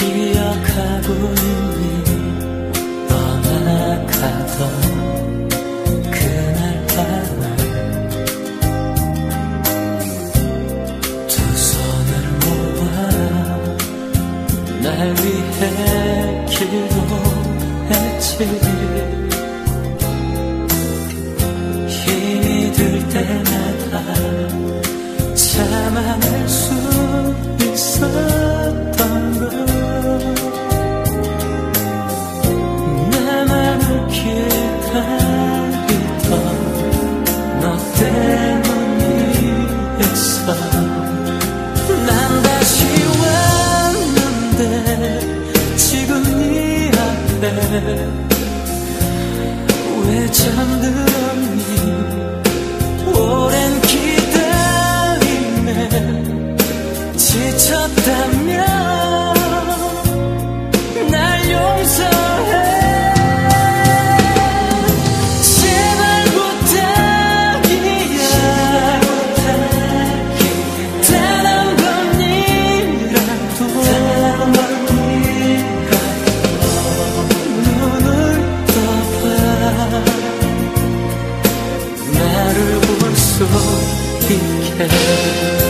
기억하고 있니? 너나 가던 그날 밤두 손을 모아 날 위해 기도했지. 왜 잠들었니? 오랜 기다림에 지쳤다면 head.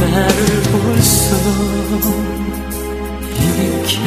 나를 벌써 이렇게